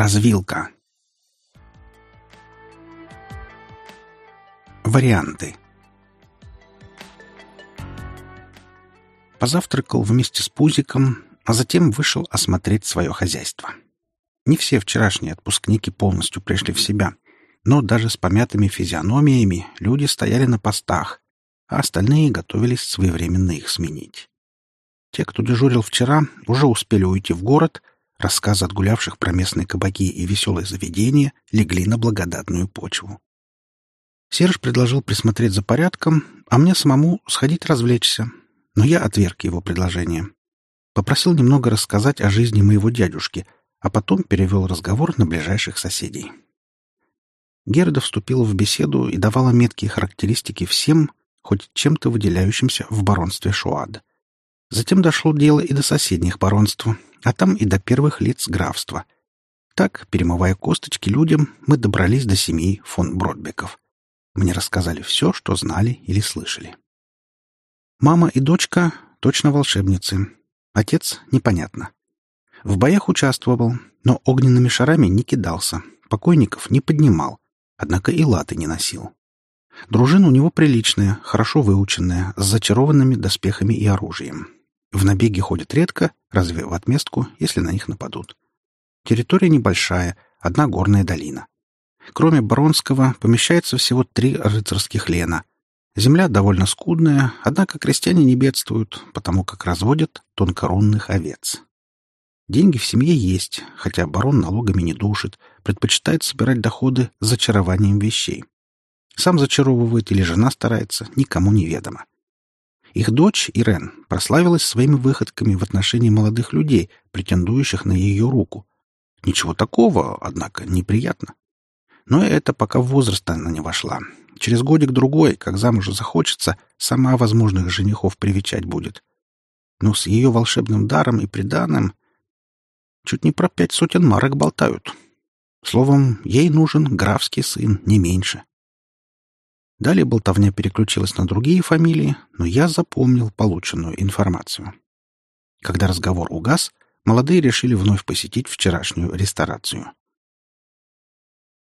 Развилка. Варианты. Позавтракал вместе с Пузиком, а затем вышел осмотреть свое хозяйство. Не все вчерашние отпускники полностью пришли в себя, но даже с помятыми физиономиями люди стояли на постах, а остальные готовились своевременно их сменить. Те, кто дежурил вчера, уже успели уйти в город, рассказы отгулявших про местные кабаки и веселые заведения легли на благодатную почву. Серж предложил присмотреть за порядком, а мне самому сходить развлечься, но я отверг его предложение. Попросил немного рассказать о жизни моего дядюшки, а потом перевел разговор на ближайших соседей. Герда вступила в беседу и давала меткие характеристики всем, хоть чем-то выделяющимся в баронстве Шуад. Затем дошло дело и до соседних баронств, а там и до первых лиц графства. Так, перемывая косточки людям, мы добрались до семьи фон Бродбеков. Мне рассказали все, что знали или слышали. Мама и дочка — точно волшебницы. Отец — непонятно. В боях участвовал, но огненными шарами не кидался, покойников не поднимал, однако и латы не носил. Дружина у него приличная, хорошо выученная, с зачарованными доспехами и оружием. В набеги ходят редко, разве в отместку, если на них нападут. Территория небольшая, одна горная долина. Кроме Бронского помещается всего три рыцарских лена. Земля довольно скудная, однако крестьяне не бедствуют, потому как разводят тонкорунных овец. Деньги в семье есть, хотя барон налогами не душит, предпочитает собирать доходы зачарованием вещей. Сам зачаровывает или жена старается, никому не ведомо. Их дочь, Ирен, прославилась своими выходками в отношении молодых людей, претендующих на ее руку. Ничего такого, однако, неприятно. Но это пока в возраст она не вошла. Через годик-другой, как замуж захочется, сама возможных женихов привечать будет. Но с ее волшебным даром и приданым чуть не про пять сотен марок болтают. Словом, ей нужен графский сын, не меньше. Далее болтовня переключилась на другие фамилии, но я запомнил полученную информацию. Когда разговор угас, молодые решили вновь посетить вчерашнюю ресторацию.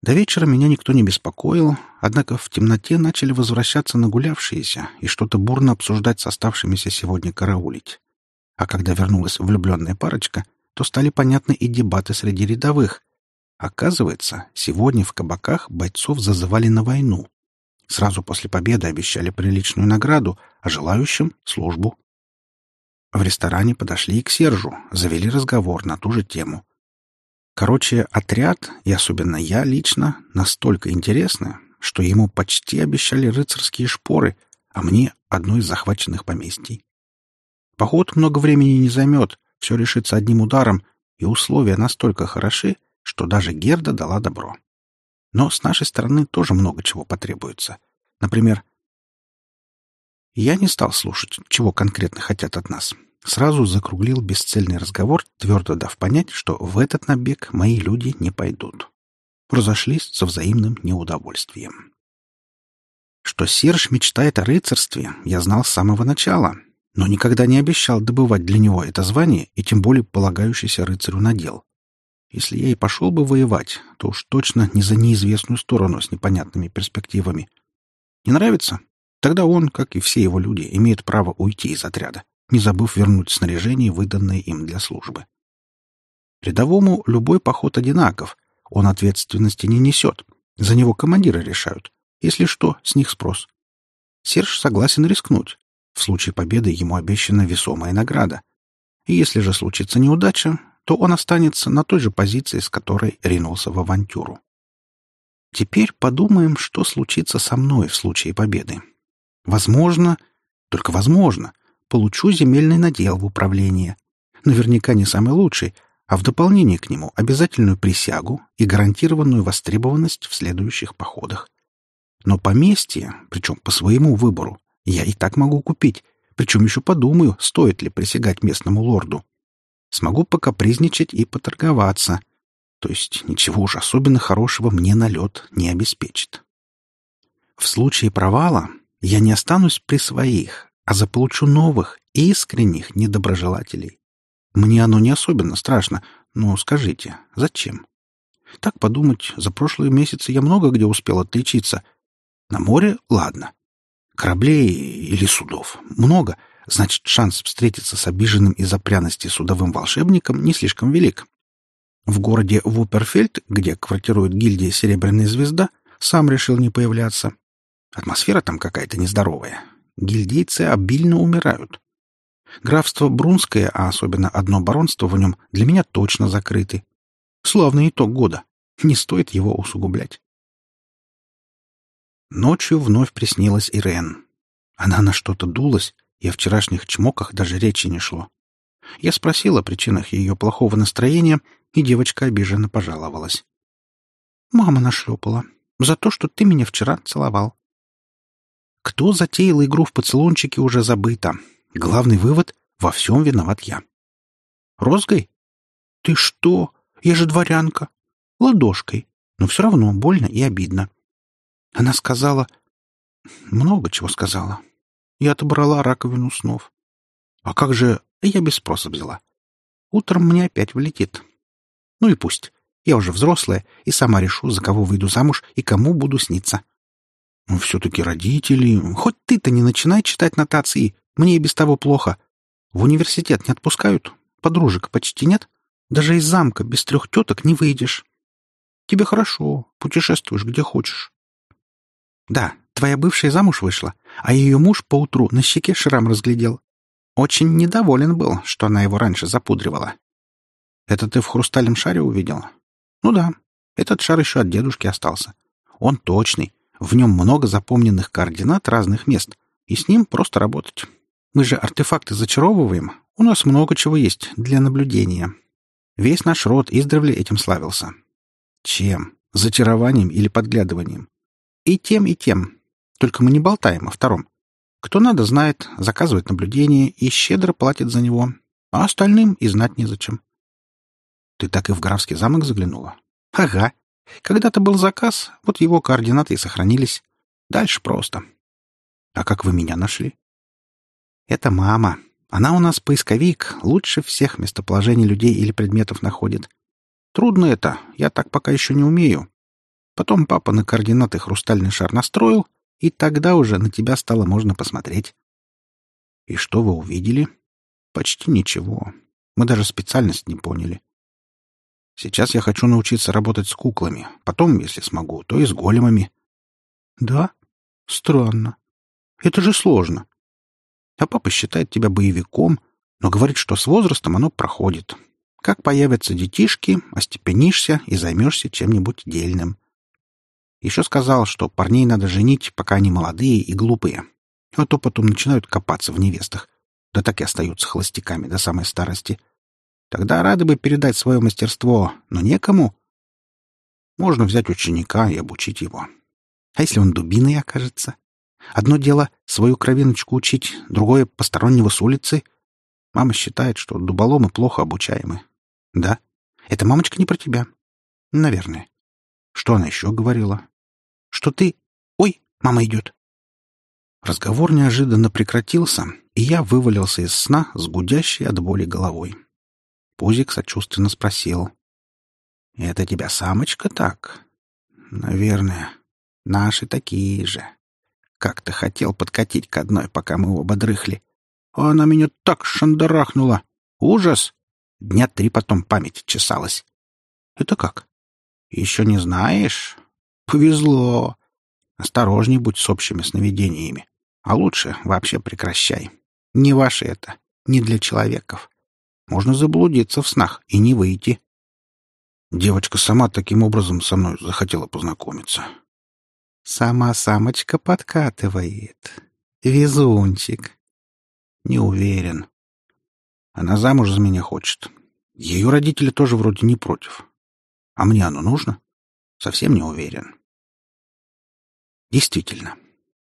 До вечера меня никто не беспокоил, однако в темноте начали возвращаться нагулявшиеся и что-то бурно обсуждать с оставшимися сегодня караулить. А когда вернулась влюбленная парочка, то стали понятны и дебаты среди рядовых. Оказывается, сегодня в кабаках бойцов зазывали на войну. Сразу после победы обещали приличную награду, а желающим — службу. В ресторане подошли и к Сержу, завели разговор на ту же тему. Короче, отряд, и особенно я лично, настолько интересны, что ему почти обещали рыцарские шпоры, а мне — одно из захваченных поместий. Поход много времени не займет, все решится одним ударом, и условия настолько хороши, что даже Герда дала добро. Но с нашей стороны тоже много чего потребуется. Например, я не стал слушать, чего конкретно хотят от нас. Сразу закруглил бесцельный разговор, твердо дав понять, что в этот набег мои люди не пойдут. Разошлись со взаимным неудовольствием. Что Серж мечтает о рыцарстве, я знал с самого начала, но никогда не обещал добывать для него это звание и тем более полагающийся рыцарю надел. Если я и пошел бы воевать, то уж точно не за неизвестную сторону с непонятными перспективами. Не нравится? Тогда он, как и все его люди, имеет право уйти из отряда, не забыв вернуть снаряжение, выданное им для службы. Рядовому любой поход одинаков, он ответственности не несет. За него командиры решают. Если что, с них спрос. Серж согласен рискнуть. В случае победы ему обещана весомая награда. И если же случится неудача, то он останется на той же позиции, с которой ринулся в авантюру. Теперь подумаем, что случится со мной в случае победы. Возможно, только возможно, получу земельный надел в управление. Наверняка не самый лучший, а в дополнение к нему обязательную присягу и гарантированную востребованность в следующих походах. Но поместье, причем по своему выбору, я и так могу купить, причем еще подумаю, стоит ли присягать местному лорду смогу покапризничать и поторговаться. То есть ничего уж особенно хорошего мне налет не обеспечит. В случае провала я не останусь при своих, а заполучу новых, искренних недоброжелателей. Мне оно не особенно страшно, но скажите, зачем? Так подумать, за прошлые месяцы я много где успел отличиться. На море — ладно. Кораблей или судов — много. Значит, шанс встретиться с обиженным из-за пряности судовым волшебником не слишком велик. В городе Вуперфельд, где квартирует гильдия «Серебряная звезда», сам решил не появляться. Атмосфера там какая-то нездоровая. Гильдейцы обильно умирают. Графство Брунское, а особенно одно баронство в нем, для меня точно закрыты. Славный итог года. Не стоит его усугублять. Ночью вновь приснилась Ирен. Она на что-то дулась, и о вчерашних чмоках даже речи не шло. Я спросил о причинах ее плохого настроения, и девочка обиженно пожаловалась. «Мама нашлепала. За то, что ты меня вчера целовал». Кто затеял игру в поцелунчики, уже забыто. Главный вывод — во всем виноват я. «Розгой? Ты что? Я же дворянка. Ладошкой. Но все равно больно и обидно». Она сказала... Много чего сказала. Я отобрала раковину снов. А как же... Я без спроса взяла. Утром мне опять влетит. Ну и пусть. Я уже взрослая и сама решу, за кого выйду замуж и кому буду сниться. Ну, все-таки родители... Хоть ты-то не начинай читать нотации. Мне и без того плохо. В университет не отпускают. Подружек почти нет. Даже из замка без трех теток не выйдешь. Тебе хорошо. Путешествуешь где хочешь. Да, твоя бывшая замуж вышла, а ее муж поутру на щеке шрам разглядел. Очень недоволен был, что она его раньше запудривала. Это ты в хрустальном шаре увидел? Ну да, этот шар еще от дедушки остался. Он точный, в нем много запомненных координат разных мест, и с ним просто работать. Мы же артефакты зачаровываем, у нас много чего есть для наблюдения. Весь наш род издревле этим славился. Чем? Зачарованием или подглядыванием? И тем, и тем. Только мы не болтаем о втором. Кто надо, знает, заказывает наблюдение и щедро платит за него, а остальным и знать незачем. Ты так и в графский замок заглянула? Ага. Когда-то был заказ, вот его координаты и сохранились. Дальше просто. А как вы меня нашли? Это мама. Она у нас поисковик, лучше всех местоположений людей или предметов находит. Трудно это, я так пока еще не умею. Потом папа на координаты хрустальный шар настроил, и тогда уже на тебя стало можно посмотреть. И что вы увидели? Почти ничего. Мы даже специальность не поняли. Сейчас я хочу научиться работать с куклами. Потом, если смогу, то и с големами. Да? Странно. Это же сложно. А папа считает тебя боевиком, но говорит, что с возрастом оно проходит. Как появятся детишки, остепенишься и займешься чем-нибудь дельным. Еще сказал, что парней надо женить, пока они молодые и глупые. А то потом начинают копаться в невестах. Да так и остаются холостяками до самой старости — Тогда рады бы передать свое мастерство, но некому. Можно взять ученика и обучить его. А если он дубиной окажется? Одно дело — свою кровиночку учить, другое — постороннего с улицы. Мама считает, что дуболомы плохо обучаемы. Да, это мамочка не про тебя. Наверное. Что она еще говорила? Что ты... Ой, мама идет. Разговор неожиданно прекратился, и я вывалился из сна с гудящей от боли головой. Пузик сочувственно спросил. «Это тебя самочка так?» «Наверное. Наши такие же. Как-то хотел подкатить к одной, пока мы оба дрыхли. А она меня так шандарахнула. Ужас! Дня три потом память чесалась. Это как? Еще не знаешь? Повезло. Осторожней будь с общими сновидениями. А лучше вообще прекращай. Не ваше это, не для человеков. Можно заблудиться в снах и не выйти. Девочка сама таким образом со мной захотела познакомиться. Сама самочка подкатывает. Везунчик. Не уверен. Она замуж за меня хочет. Ее родители тоже вроде не против. А мне оно нужно? Совсем не уверен. Действительно,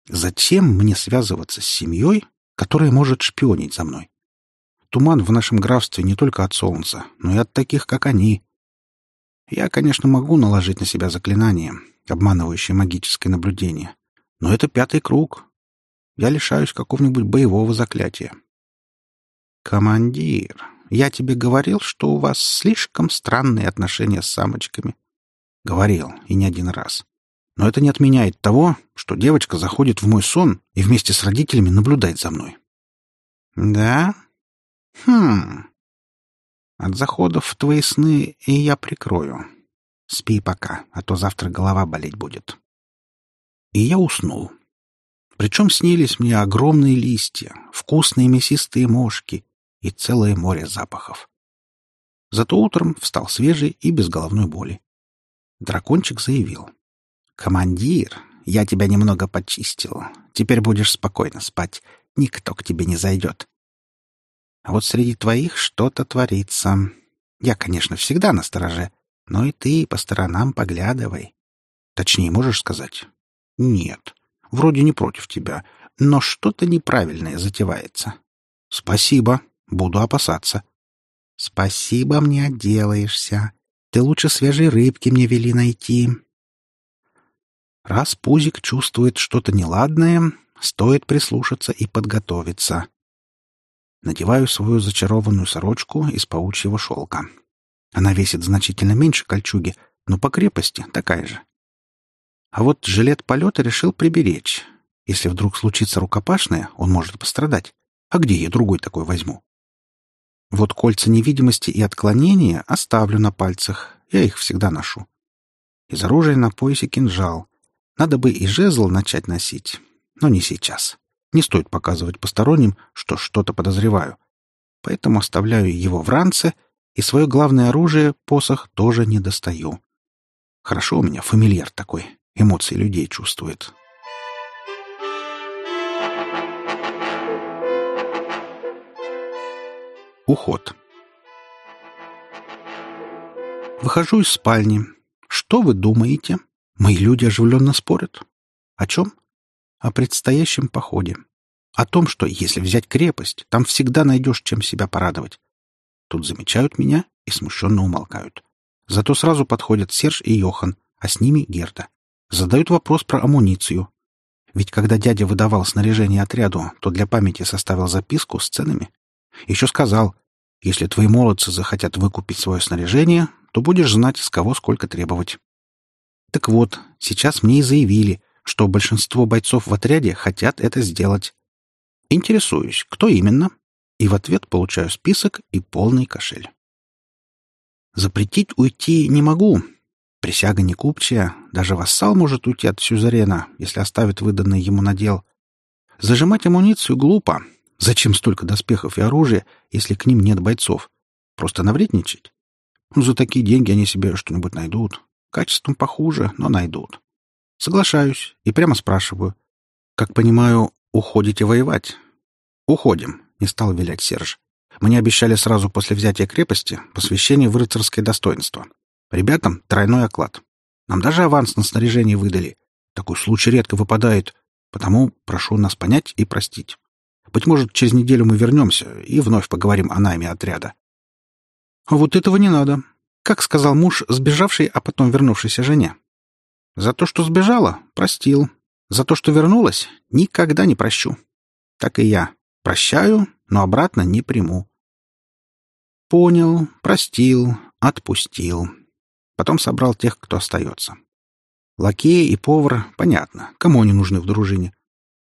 зачем мне связываться с семьей, которая может шпионить за мной? Туман в нашем графстве не только от солнца, но и от таких, как они. Я, конечно, могу наложить на себя заклинание, обманывающее магическое наблюдение, но это пятый круг. Я лишаюсь какого-нибудь боевого заклятия. «Командир, я тебе говорил, что у вас слишком странные отношения с самочками. Говорил, и не один раз. Но это не отменяет того, что девочка заходит в мой сон и вместе с родителями наблюдает за мной. Да? Хм. От заходов в твои сны и я прикрою. Спи пока, а то завтра голова болеть будет. И я уснул. Причем снились мне огромные листья, вкусные мясистые мошки и целое море запахов. Зато утром встал свежий и без головной боли. Дракончик заявил. «Командир, я тебя немного почистил. Теперь будешь спокойно спать. Никто к тебе не зайдет. А вот среди твоих что-то творится. Я, конечно, всегда на стороже, но и ты по сторонам поглядывай. Точнее, можешь сказать? Нет, вроде не против тебя, но что-то неправильное затевается. Спасибо, буду опасаться. Спасибо, мне отделаешься. Ты лучше свежей рыбки мне вели найти. Раз Пузик чувствует что-то неладное, стоит прислушаться и подготовиться. Надеваю свою зачарованную сорочку из паучьего шелка. Она весит значительно меньше кольчуги, но по крепости такая же. А вот жилет полета решил приберечь. Если вдруг случится рукопашное, он может пострадать. А где я другой такой возьму? Вот кольца невидимости и отклонения оставлю на пальцах. Я их всегда ношу. Из оружия на поясе кинжал. Надо бы и жезл начать носить. Но не сейчас. Не стоит показывать посторонним, что что-то подозреваю. Поэтому оставляю его в ранце, и свое главное оружие, посох, тоже не достаю. Хорошо у меня фамильяр такой, эмоции людей чувствует. Уход. Выхожу из спальни. Что вы думаете? Мои люди оживленно спорят. О чем? О предстоящем походе. О том, что если взять крепость, там всегда найдешь, чем себя порадовать. Тут замечают меня и смущенно умолкают. Зато сразу подходят Серж и Йохан, а с ними Герда. Задают вопрос про амуницию. Ведь когда дядя выдавал снаряжение отряду, то для памяти составил записку с ценами. Еще сказал, если твои молодцы захотят выкупить свое снаряжение, то будешь знать, с кого сколько требовать. Так вот, сейчас мне и заявили, что большинство бойцов в отряде хотят это сделать. Интересуюсь, кто именно? И в ответ получаю список и полный кошель. Запретить уйти не могу. Присяга не купчая, даже вассал может уйти от сюзерена, если оставит выданный ему надел. Зажимать амуницию глупо. Зачем столько доспехов и оружия, если к ним нет бойцов? Просто навредничать? За такие деньги они себе что-нибудь найдут. Качеством похуже, но найдут. Соглашаюсь и прямо спрашиваю. Как понимаю, уходите воевать? Уходим, не стал вилять Серж. Мне обещали сразу после взятия крепости посвящение в рыцарское достоинство. Ребятам тройной оклад. Нам даже аванс на снаряжение выдали. Такой случай редко выпадает, потому прошу нас понять и простить. Быть может, через неделю мы вернемся и вновь поговорим о найме отряда. А вот этого не надо. Как сказал муж, сбежавший, а потом вернувшийся жене. За то, что сбежала, простил. За то, что вернулась, никогда не прощу. Так и я. Прощаю, но обратно не приму. Понял, простил, отпустил. Потом собрал тех, кто остается. Лакеи и повар, понятно, кому они нужны в дружине.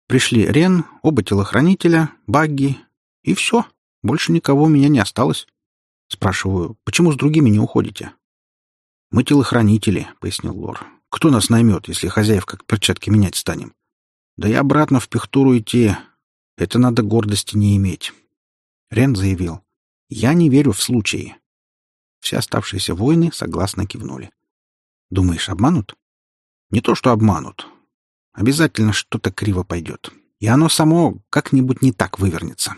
Пришли Рен, оба телохранителя, Багги, и все. Больше никого у меня не осталось. Спрашиваю, почему с другими не уходите? Мы телохранители, пояснил Лор. Кто нас наймет, если хозяев как перчатки менять станем? Да и обратно в пехтуру идти. Это надо гордости не иметь. Рен заявил. Я не верю в случаи. Все оставшиеся воины согласно кивнули. Думаешь, обманут? Не то, что обманут. Обязательно что-то криво пойдет. И оно само как-нибудь не так вывернется.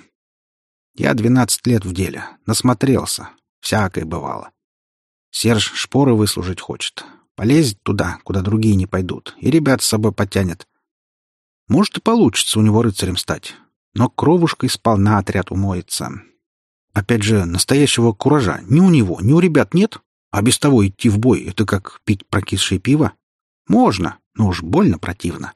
Я двенадцать лет в деле, насмотрелся. Всякое бывало. Серж шпоры выслужить хочет. Полезет туда, куда другие не пойдут, и ребят с собой потянет. Может, и получится у него рыцарем стать. Но кровушкой сполна отряд умоется. Опять же, настоящего куража ни у него, ни у ребят нет. А без того идти в бой — это как пить прокисшее пиво. Можно, но уж больно противно.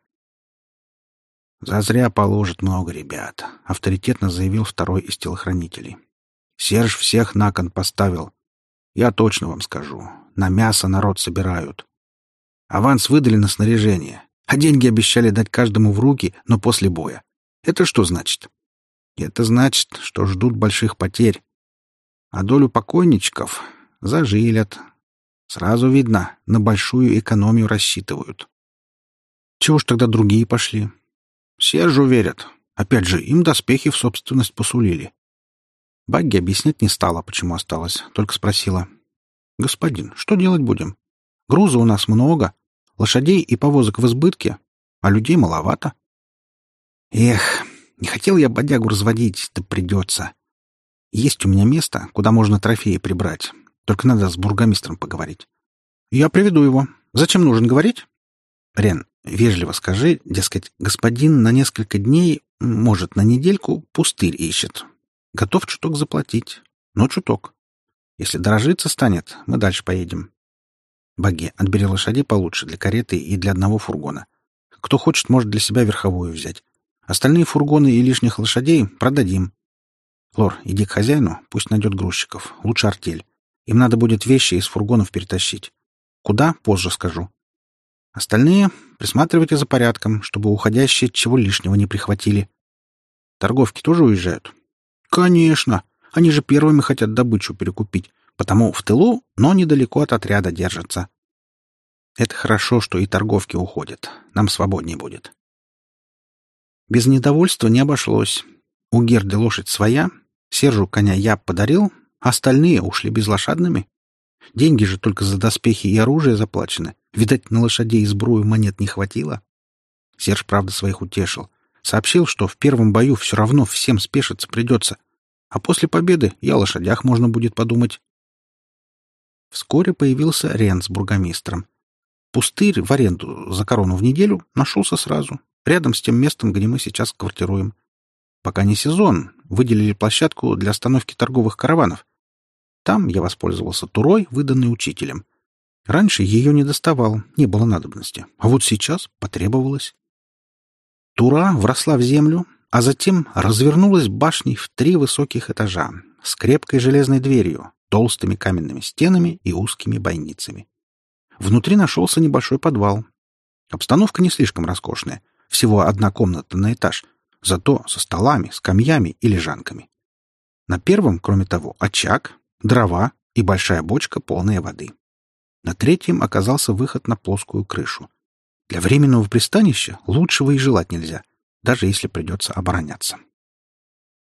«Зазря положит много ребят», — авторитетно заявил второй из телохранителей. «Серж всех на кон поставил. Я точно вам скажу. на мясо народ собирают. Аванс выдали на снаряжение, а деньги обещали дать каждому в руки, но после боя. Это что значит? Это значит, что ждут больших потерь. А долю покойничков зажилят. Сразу видно, на большую экономию рассчитывают. Чего ж тогда другие пошли? Сержу верят. Опять же, им доспехи в собственность посулили. Багги объяснять не стала, почему осталась, только спросила. «Господин, что делать будем? Груза у нас много, лошадей и повозок в избытке, а людей маловато». «Эх, не хотел я бодягу разводить, да придется. Есть у меня место, куда можно трофеи прибрать, только надо с бургомистром поговорить. Я приведу его. Зачем нужен говорить?» «Рен, вежливо скажи, дескать, господин на несколько дней, может, на недельку, пустырь ищет, Готов чуток заплатить. Но чуток. Если дорожиться станет, мы дальше поедем. Баги, отбери лошади получше для кареты и для одного фургона. Кто хочет, может для себя верховую взять. Остальные фургоны и лишних лошадей продадим. Лор, иди к хозяину, пусть найдет грузчиков. Лучше артель. Им надо будет вещи из фургонов перетащить. Куда, позже скажу. Остальные присматривайте за порядком, чтобы уходящие чего лишнего не прихватили. Торговки тоже уезжают? Конечно. Они же первыми хотят добычу перекупить, потому в тылу, но недалеко от отряда держатся. Это хорошо, что и торговки уходят. Нам свободнее будет. Без недовольства не обошлось. У Герды лошадь своя, Сержу коня я подарил, остальные ушли безлошадными. Деньги же только за доспехи и оружие заплачены. Видать, на лошадей сбрую монет не хватило. Серж, правда, своих утешил. Сообщил, что в первом бою все равно всем спешиться придется, а после победы и о лошадях можно будет подумать. Вскоре появился Рен с бургомистром. Пустырь в аренду за корону в неделю нашелся сразу, рядом с тем местом, где мы сейчас квартируем. Пока не сезон, выделили площадку для остановки торговых караванов. Там я воспользовался турой, выданной учителем. Раньше ее не доставал, не было надобности, а вот сейчас потребовалось. Тура вросла в землю, а затем развернулась башней в три высоких этажа с крепкой железной дверью, толстыми каменными стенами и узкими бойницами. Внутри нашелся небольшой подвал. Обстановка не слишком роскошная, всего одна комната на этаж, зато со столами, скамьями и лежанками. На первом, кроме того, очаг, дрова и большая бочка, полная воды. На третьем оказался выход на плоскую крышу. Для временного пристанища лучшего и желать нельзя — даже если придется обороняться.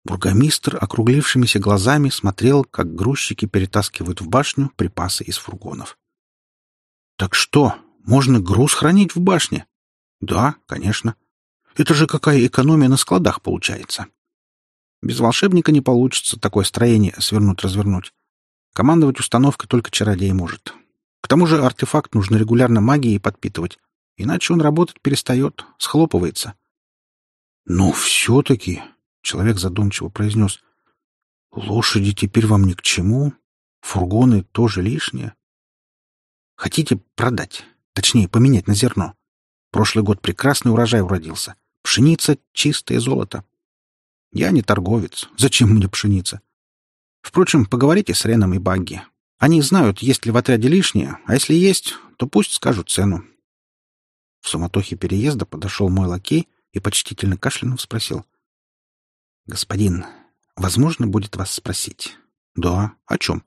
Бургомистр округлившимися глазами смотрел, как грузчики перетаскивают в башню припасы из фургонов. «Так что, можно груз хранить в башне?» «Да, конечно. Это же какая экономия на складах получается!» «Без волшебника не получится такое строение свернуть-развернуть. Командовать установкой только чародей может. К тому же артефакт нужно регулярно магией подпитывать, иначе он работать перестает, схлопывается. «Но все-таки...» — человек задумчиво произнес. «Лошади теперь вам ни к чему. Фургоны тоже лишние. Хотите продать, точнее, поменять на зерно? Прошлый год прекрасный урожай уродился. Пшеница — чистое золото. Я не торговец. Зачем мне пшеница? Впрочем, поговорите с Реном и Багги. Они знают, есть ли в отряде лишнее, а если есть, то пусть скажут цену. В суматохе переезда подошел мой лакей и почтительно кашлянув спросил. «Господин, возможно будет вас спросить?» «Да. О чем?»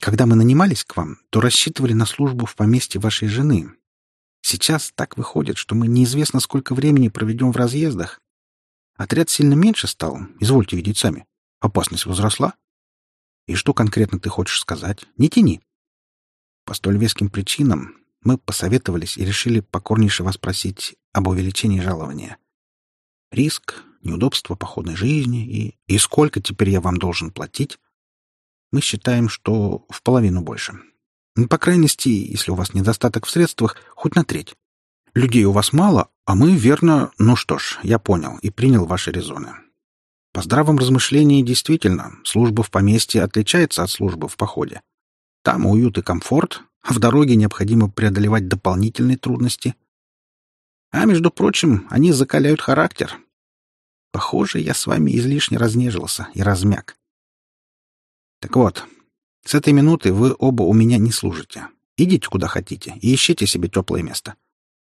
«Когда мы нанимались к вам, то рассчитывали на службу в поместье вашей жены. Сейчас так выходит, что мы неизвестно сколько времени проведем в разъездах. Отряд сильно меньше стал, извольте видеть сами. Опасность возросла. И что конкретно ты хочешь сказать? Не тяни. По столь веским причинам мы посоветовались и решили покорнейше вас спросить об увеличении жалования. Риск, неудобство походной жизни и... И сколько теперь я вам должен платить? Мы считаем, что в половину больше. По крайности, если у вас недостаток в средствах, хоть на треть. Людей у вас мало, а мы, верно... Ну что ж, я понял и принял ваши резоны. По здравом размышлении, действительно, служба в поместье отличается от службы в походе. Там уют и комфорт, а в дороге необходимо преодолевать дополнительные трудности. А, между прочим, они закаляют характер. Похоже, я с вами излишне разнежился и размяк. Так вот, С этой минуты вы оба у меня не служите. Идите куда хотите и ищите себе теплое место.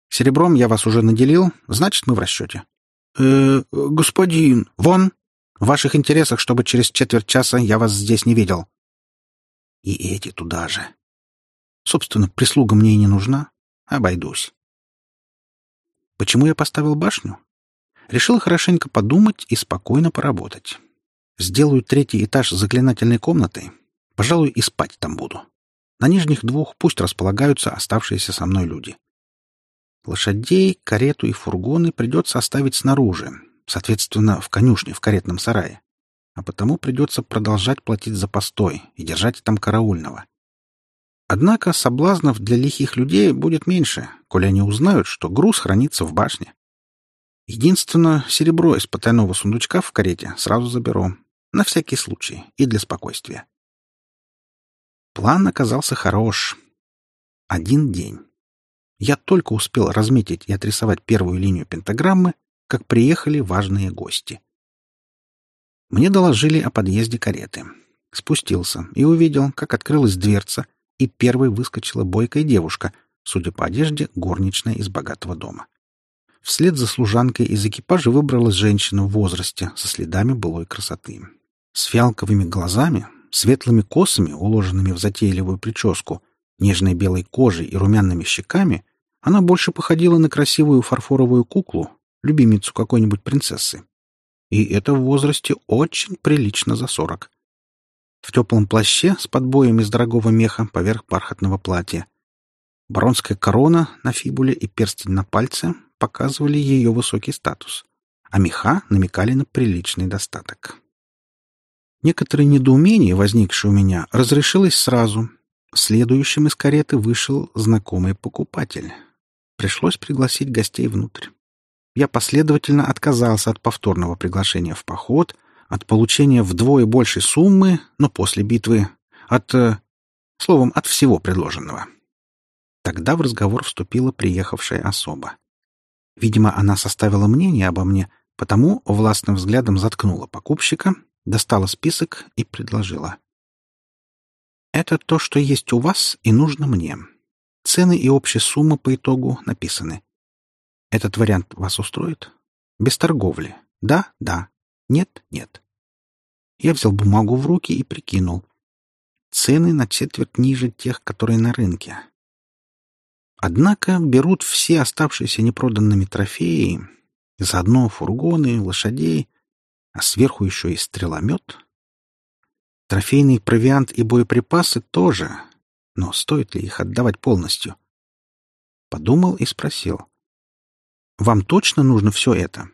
Серебром я вас уже наделил, значит, мы в расчете. э господин, вон! В ваших интересах, чтобы через четверть часа я вас здесь не видел. И эти туда же. Собственно, прислуга мне и не нужна. Обойдусь. Почему я поставил башню? Решил хорошенько подумать и спокойно поработать. Сделаю третий этаж заклинательной комнатой. Пожалуй, и спать там буду. На нижних двух пусть располагаются оставшиеся со мной люди. Лошадей, карету и фургоны придется оставить снаружи, соответственно, в конюшне, в каретном сарае. А потому придется продолжать платить за постой и держать там караульного. Однако соблазнов для лихих людей будет меньше, коли они узнают, что груз хранится в башне. Единственное, серебро из потайного сундучка в карете сразу заберу. На всякий случай и для спокойствия. План оказался хорош. Один день. Я только успел разметить и отрисовать первую линию пентаграммы, как приехали важные гости. Мне доложили о подъезде кареты. Спустился и увидел, как открылась дверца, и первой выскочила бойкая девушка, судя по одежде, горничная из богатого дома. Вслед за служанкой из экипажа выбралась женщина в возрасте со следами былой красоты. С фиалковыми глазами, светлыми косами, уложенными в затейливую прическу, нежной белой кожей и румяными щеками, она больше походила на красивую фарфоровую куклу, любимицу какой-нибудь принцессы. И это в возрасте очень прилично за сорок. В теплом плаще с подбоем из дорогого меха поверх бархатного платья. Бронская корона на фибуле и перстень на пальце показывали ее высокий статус, а меха намекали на приличный достаток. Некоторое недоумение, возникшее у меня, разрешилось сразу. Следующим из кареты вышел знакомый покупатель. Пришлось пригласить гостей внутрь я последовательно отказался от повторного приглашения в поход, от получения вдвое большей суммы, но после битвы, от... Э, словом, от всего предложенного. Тогда в разговор вступила приехавшая особа. Видимо, она составила мнение обо мне, потому властным взглядом заткнула покупщика, достала список и предложила. «Это то, что есть у вас и нужно мне. Цены и общая сумма по итогу написаны. Этот вариант вас устроит? Без торговли. Да, да. Нет, нет. Я взял бумагу в руки и прикинул. Цены на четверть ниже тех, которые на рынке. Однако берут все оставшиеся непроданными трофеи, заодно фургоны, лошадей, а сверху еще и стреломет. Трофейный провиант и боеприпасы тоже, но стоит ли их отдавать полностью? Подумал и спросил. Вам точно нужно все это?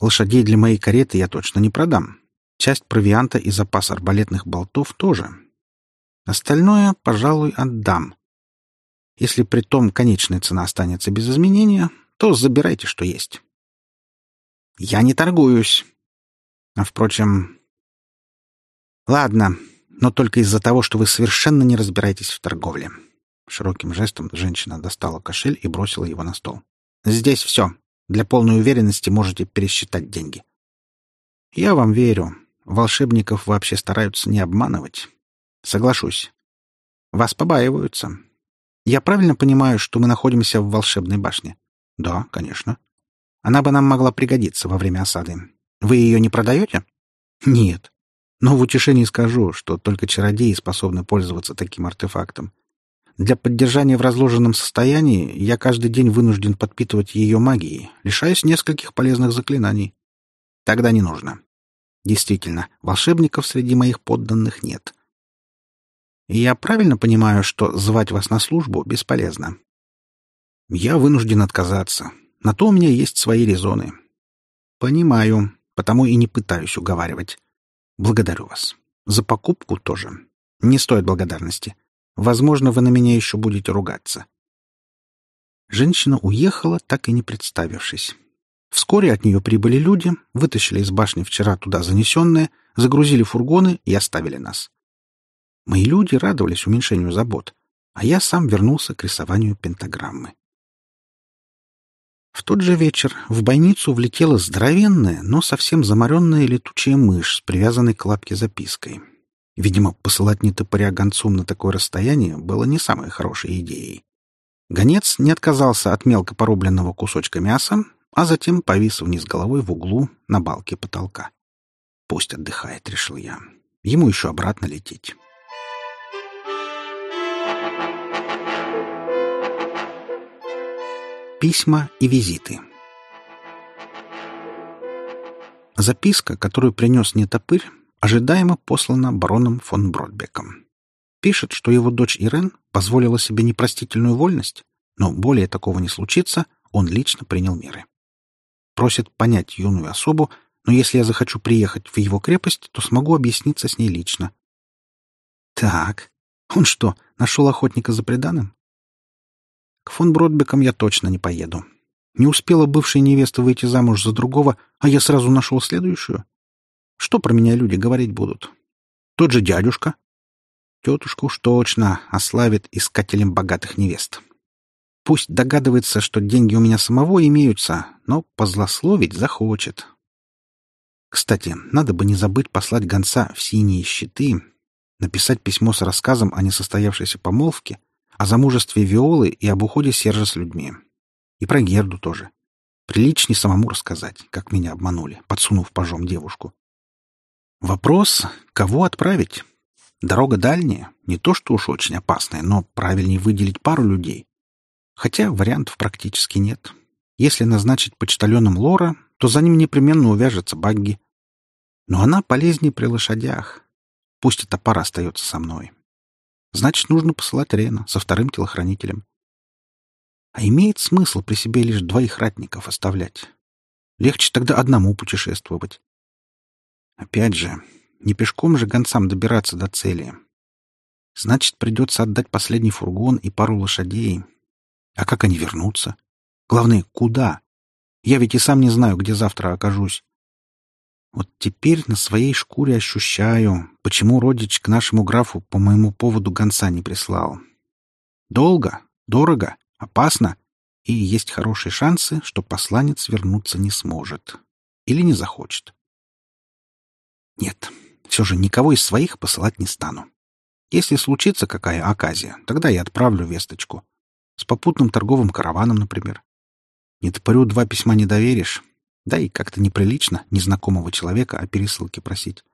Лошадей для моей кареты я точно не продам. Часть провианта и запас арбалетных болтов тоже. Остальное, пожалуй, отдам. Если при том конечная цена останется без изменения, то забирайте, что есть. Я не торгуюсь. А, впрочем... Ладно, но только из-за того, что вы совершенно не разбираетесь в торговле. Широким жестом женщина достала кошель и бросила его на стол. Здесь все. Для полной уверенности можете пересчитать деньги. Я вам верю. Волшебников вообще стараются не обманывать. Соглашусь. Вас побаиваются. Я правильно понимаю, что мы находимся в волшебной башне? Да, конечно. Она бы нам могла пригодиться во время осады. Вы ее не продаете? Нет. Но в утешении скажу, что только чародеи способны пользоваться таким артефактом. Для поддержания в разложенном состоянии я каждый день вынужден подпитывать ее магией, лишаясь нескольких полезных заклинаний. Тогда не нужно. Действительно, волшебников среди моих подданных нет. Я правильно понимаю, что звать вас на службу бесполезно? Я вынужден отказаться. На то у меня есть свои резоны. Понимаю, потому и не пытаюсь уговаривать. Благодарю вас. За покупку тоже. Не стоит благодарности. Возможно, вы на меня еще будете ругаться. Женщина уехала, так и не представившись. Вскоре от нее прибыли люди, вытащили из башни вчера туда занесенное, загрузили фургоны и оставили нас. Мои люди радовались уменьшению забот, а я сам вернулся к рисованию пентаграммы. В тот же вечер в бойницу влетела здоровенная, но совсем заморенная летучая мышь с привязанной к лапке запиской. Видимо, посылать нетопыря гонцом на такое расстояние было не самой хорошей идеей. Гонец не отказался от мелко порубленного кусочка мяса, а затем повис вниз головой в углу на балке потолка. «Пусть отдыхает», — решил я. «Ему еще обратно лететь». Письма и визиты Записка, которую принес нетопырь, ожидаемо послана бароном фон Бродбеком. Пишет, что его дочь Ирен позволила себе непростительную вольность, но более такого не случится, он лично принял меры. Просит понять юную особу, но если я захочу приехать в его крепость, то смогу объясниться с ней лично. Так, он что, нашел охотника за преданным? К фон Бродбекам я точно не поеду. Не успела бывшая невеста выйти замуж за другого, а я сразу нашел следующую. Что про меня люди говорить будут? Тот же дядюшка. Тетушка уж точно ославит искателем богатых невест. Пусть догадывается, что деньги у меня самого имеются, но позлословить захочет. Кстати, надо бы не забыть послать гонца в синие щиты, написать письмо с рассказом о несостоявшейся помолвке, о замужестве Виолы и об уходе Сержа с людьми. И про Герду тоже. Приличнее самому рассказать, как меня обманули, подсунув пожом девушку. Вопрос, кого отправить? Дорога дальняя, не то что уж очень опасная, но правильнее выделить пару людей. Хотя вариантов практически нет. Если назначить почтальоном Лора, то за ним непременно увяжется Багги. Но она полезнее при лошадях. Пусть эта пара остается со мной. Значит, нужно посылать Рена со вторым телохранителем. А имеет смысл при себе лишь двоих ратников оставлять. Легче тогда одному путешествовать. Опять же, не пешком же гонцам добираться до цели. Значит, придется отдать последний фургон и пару лошадей. А как они вернутся? Главное, куда? Я ведь и сам не знаю, где завтра окажусь. Вот теперь на своей шкуре ощущаю, почему родич к нашему графу по моему поводу гонца не прислал. Долго, дорого, опасно, и есть хорошие шансы, что посланец вернуться не сможет или не захочет. Нет, все же никого из своих посылать не стану. Если случится какая оказия, тогда я отправлю весточку. С попутным торговым караваном, например. Не топорю два письма не доверишь. Да и как-то неприлично незнакомого человека о пересылке просить.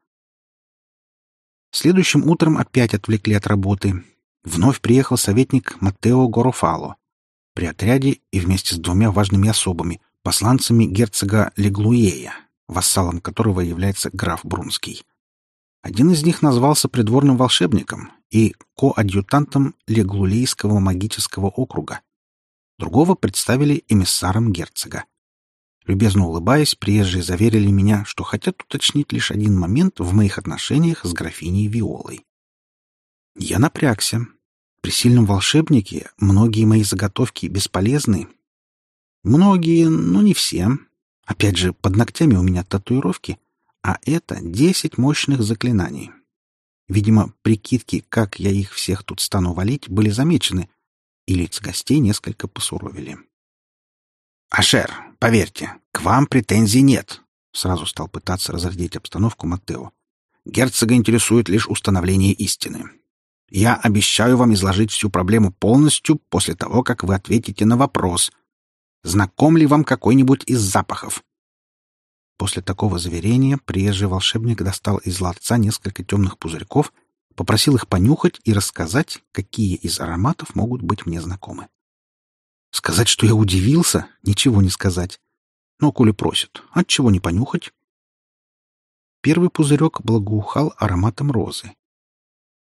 Следующим утром опять отвлекли от работы. Вновь приехал советник Маттео Горофало при отряде и вместе с двумя важными особами, посланцами герцога Леглуея, вассалом которого является граф Брунский. Один из них назвался придворным волшебником и коадъютантом Леглулейского магического округа. Другого представили эмиссаром герцога. Любезно улыбаясь, приезжие заверили меня, что хотят уточнить лишь один момент в моих отношениях с графиней Виолой. Я напрягся. При сильном волшебнике многие мои заготовки бесполезны. Многие, но не все. Опять же, под ногтями у меня татуировки, а это десять мощных заклинаний. Видимо, прикидки, как я их всех тут стану валить, были замечены, и лица гостей несколько посуровили. «Ашер, поверьте, к вам претензий нет», — сразу стал пытаться разрядить обстановку Маттео. «Герцога интересует лишь установление истины. Я обещаю вам изложить всю проблему полностью после того, как вы ответите на вопрос — Знаком ли вам какой-нибудь из запахов?» После такого заверения приезжий волшебник достал из ларца несколько темных пузырьков, попросил их понюхать и рассказать, какие из ароматов могут быть мне знакомы. Сказать, что я удивился, ничего не сказать. Но коли просят, отчего не понюхать? Первый пузырек благоухал ароматом розы.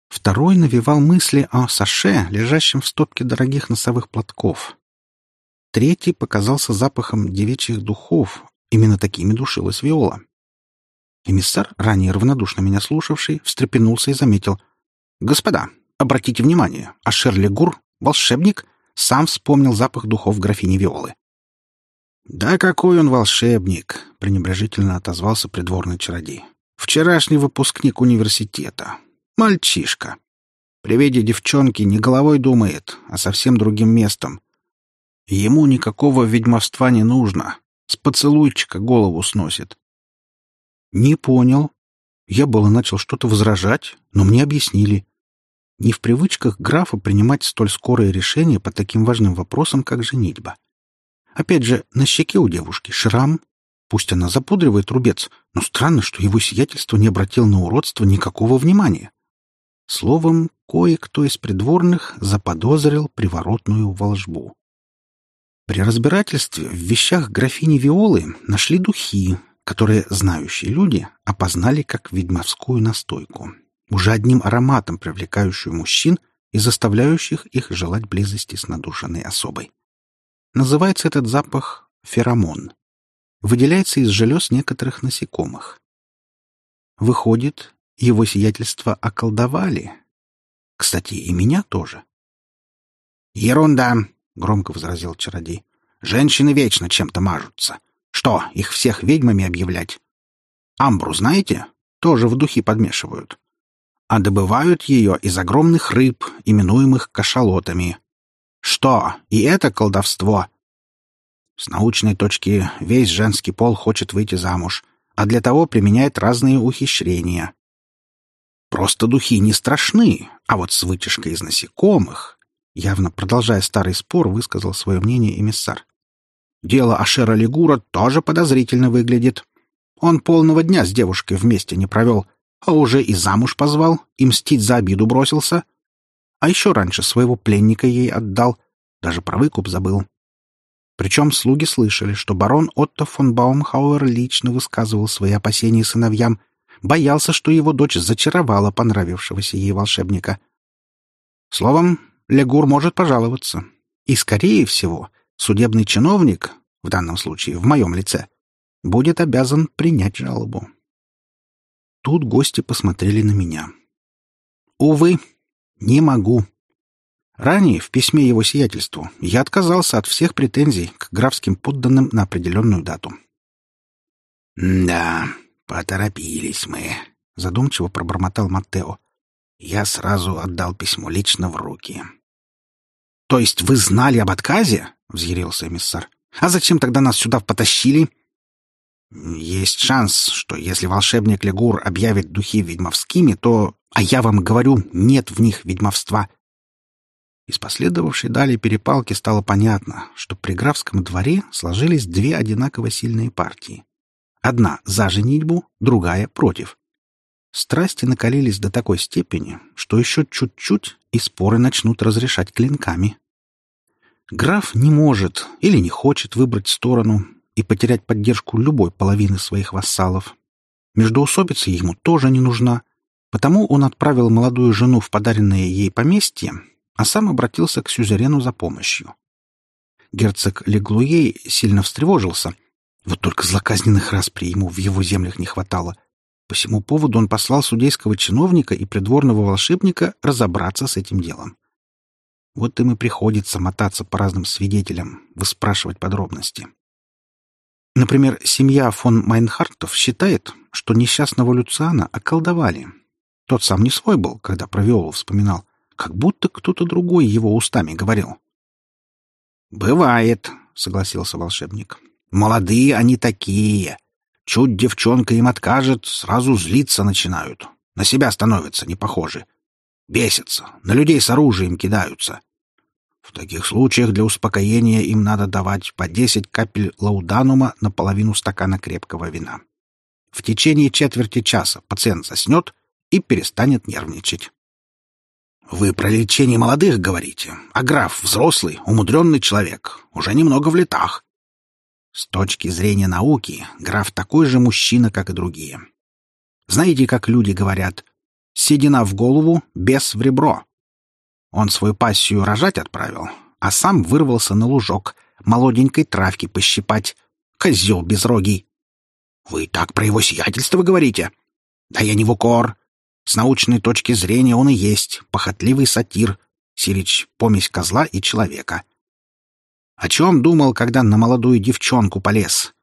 Второй навевал мысли о саше, лежащем в стопке дорогих носовых платков. Третий показался запахом девичьих духов. Именно такими душилась Виола. Эмиссар, ранее равнодушно меня слушавший, встрепенулся и заметил. «Господа, обратите внимание, а Шерли Гур, волшебник, сам вспомнил запах духов графини Виолы». «Да какой он волшебник!» — пренебрежительно отозвался придворный чародей. «Вчерашний выпускник университета. Мальчишка. При виде девчонки не головой думает, а совсем другим местом. Ему никакого ведьмовства не нужно. С поцелуйчика голову сносит. Не понял. Я было начал что-то возражать, но мне объяснили. Не в привычках графа принимать столь скорые решения по таким важным вопросам, как женитьба. Опять же, на щеке у девушки шрам. Пусть она запудривает рубец, но странно, что его сиятельство не обратил на уродство никакого внимания. Словом, кое-кто из придворных заподозрил приворотную волжбу. При разбирательстве в вещах графини Виолы нашли духи, которые знающие люди опознали как ведьмовскую настойку, уже одним ароматом привлекающую мужчин и заставляющих их желать близости с надушенной особой. Называется этот запах феромон. Выделяется из желез некоторых насекомых. Выходит, его сиятельство околдовали. Кстати, и меня тоже. «Ерунда!» Громко возразил чародей. Женщины вечно чем-то мажутся. Что, их всех ведьмами объявлять? Амбру знаете? Тоже в духи подмешивают. А добывают ее из огромных рыб, именуемых кашалотами. Что, и это колдовство? С научной точки весь женский пол хочет выйти замуж, а для того применяет разные ухищрения. Просто духи не страшны, а вот с вытяжкой из насекомых Явно продолжая старый спор, высказал свое мнение эмиссар. Дело Ашера Лигура тоже подозрительно выглядит. Он полного дня с девушкой вместе не провел, а уже и замуж позвал, и мстить за обиду бросился. А еще раньше своего пленника ей отдал, даже про выкуп забыл. Причем слуги слышали, что барон Отто фон Баумхауэр лично высказывал свои опасения сыновьям, боялся, что его дочь зачаровала понравившегося ей волшебника. Словом, Легур может пожаловаться. И, скорее всего, судебный чиновник, в данном случае в моем лице, будет обязан принять жалобу. Тут гости посмотрели на меня. Увы, не могу. Ранее, в письме его сиятельству, я отказался от всех претензий к графским подданным на определенную дату. «Да, поторопились мы», — задумчиво пробормотал Маттео. «Я сразу отдал письмо лично в руки». «То есть вы знали об отказе?» — взъярился эмиссар. «А зачем тогда нас сюда потащили?» «Есть шанс, что если волшебник Легур объявит духи ведьмовскими, то... А я вам говорю, нет в них ведьмовства». Из последовавшей далее перепалки стало понятно, что при графском дворе сложились две одинаково сильные партии. Одна за женитьбу, другая против. Страсти накалились до такой степени, что еще чуть-чуть, и споры начнут разрешать клинками. Граф не может или не хочет выбрать сторону и потерять поддержку любой половины своих вассалов. Междоусобица ему тоже не нужна, потому он отправил молодую жену в подаренное ей поместье, а сам обратился к сюзерену за помощью. Герцог Леглуей сильно встревожился, вот только злоказненных распри ему в его землях не хватало — по всему поводу он послал судейского чиновника и придворного волшебника разобраться с этим делом. Вот им и приходится мотаться по разным свидетелям, выспрашивать подробности. Например, семья фон Майнхартов считает, что несчастного Люциана околдовали. Тот сам не свой был, когда про Виолу вспоминал, как будто кто-то другой его устами говорил. «Бывает», — согласился волшебник. «Молодые они такие. Чуть девчонка им откажет, сразу злиться начинают. На себя становятся не похожи. Бесятся, на людей с оружием кидаются. В таких случаях для успокоения им надо давать по десять капель лауданума на половину стакана крепкого вина. В течение четверти часа пациент заснет и перестанет нервничать. Вы про лечение молодых говорите, а граф взрослый, умудренный человек, уже немного в летах. С точки зрения науки, граф такой же мужчина, как и другие. Знаете, как люди говорят «седина в голову, без в ребро». Он свою пассию рожать отправил, а сам вырвался на лужок, молоденькой травки пощипать. Козел безрогий. Вы так про его сиятельство говорите? Да я не в укор. С научной точки зрения он и есть похотливый сатир, Сирич — помесь козла и человека. О чем думал, когда на молодую девчонку полез?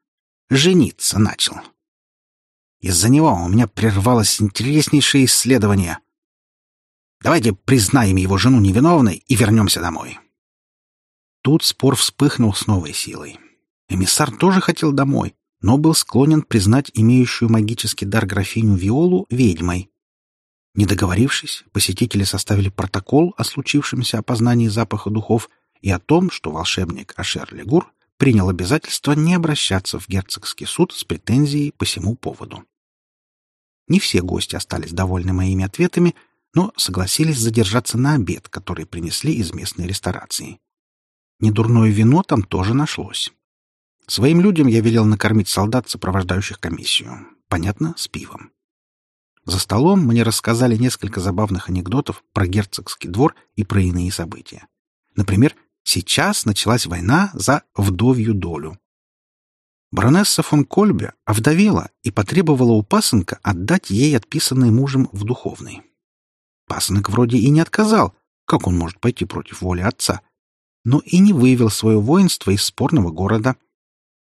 Жениться начал. Из-за него у меня прервалось интереснейшее исследование. Давайте признаем его жену невиновной и вернемся домой. Тут спор вспыхнул с новой силой. Эмиссар тоже хотел домой, но был склонен признать имеющую магический дар графиню Виолу ведьмой. Не договорившись, посетители составили протокол о случившемся опознании запаха духов и о том, что волшебник Ашер Легур принял обязательство не обращаться в герцогский суд с претензией по всему поводу. Не все гости остались довольны моими ответами, но согласились задержаться на обед, который принесли из местной ресторации. Недурное вино там тоже нашлось. Своим людям я велел накормить солдат, сопровождающих комиссию. Понятно, с пивом. За столом мне рассказали несколько забавных анекдотов про герцогский двор и про иные события. Например, сейчас началась война за вдовью долю. Баронесса фон Кольбе овдовела и потребовала у пасынка отдать ей отписанный мужем в духовный. Пасынок вроде и не отказал, как он может пойти против воли отца, но и не вывел свое воинство из спорного города.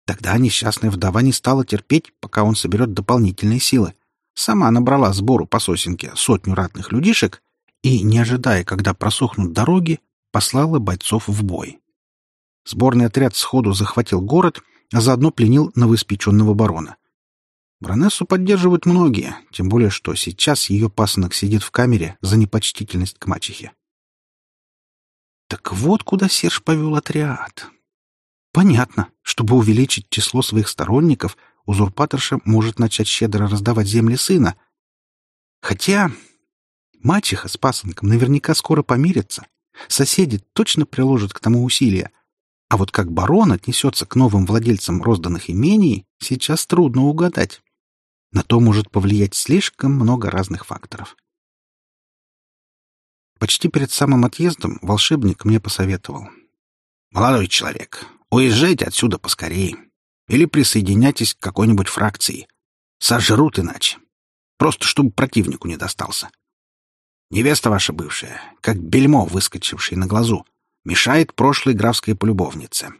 Тогда несчастная вдова не стала терпеть, пока он соберет дополнительные силы. Сама набрала сбору по сосенке сотню ратных людишек и, не ожидая, когда просохнут дороги, послала бойцов в бой. Сборный отряд сходу захватил город а заодно пленил новоиспеченного барона. Бронессу поддерживают многие, тем более, что сейчас ее пасынок сидит в камере за непочтительность к мачехе. Так вот куда Серж повел отряд. Понятно, чтобы увеличить число своих сторонников, узурпаторша может начать щедро раздавать земли сына. Хотя мачеха с пасынком наверняка скоро помирятся. Соседи точно приложат к тому усилия, а вот как барон отнесется к новым владельцам розданных имений, сейчас трудно угадать. На то может повлиять слишком много разных факторов. Почти перед самым отъездом волшебник мне посоветовал. «Молодой человек, уезжайте отсюда поскорее. Или присоединяйтесь к какой-нибудь фракции. Сожрут иначе. Просто чтобы противнику не достался. Невеста ваша бывшая, как бельмо, выскочившее на глазу, мешает прошлой графской полюбовнице.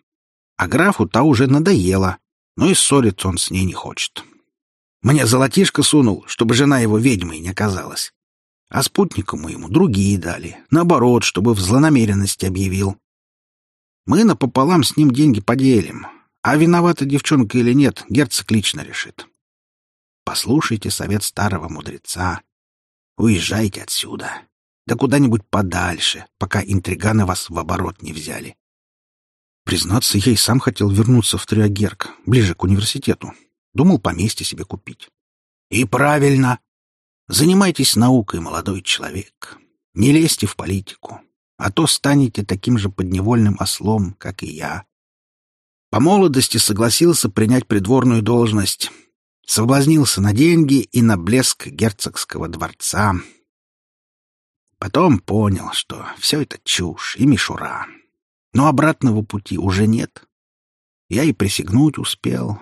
А графу та уже надоела, но и ссориться он с ней не хочет. Мне золотишко сунул, чтобы жена его ведьмой не оказалась. А спутнику моему другие дали, наоборот, чтобы в злонамеренности объявил. Мы напополам с ним деньги поделим, а виновата девчонка или нет, герцог лично решит. Послушайте совет старого мудреца. Уезжайте отсюда да куда-нибудь подальше, пока интриганы вас в оборот не взяли. Признаться, я и сам хотел вернуться в Триагерк, ближе к университету. Думал поместье себе купить. И правильно. Занимайтесь наукой, молодой человек. Не лезьте в политику, а то станете таким же подневольным ослом, как и я. По молодости согласился принять придворную должность. Соблазнился на деньги и на блеск герцогского дворца, Потом понял, что все это чушь и мишура. Но обратного пути уже нет. Я и присягнуть успел,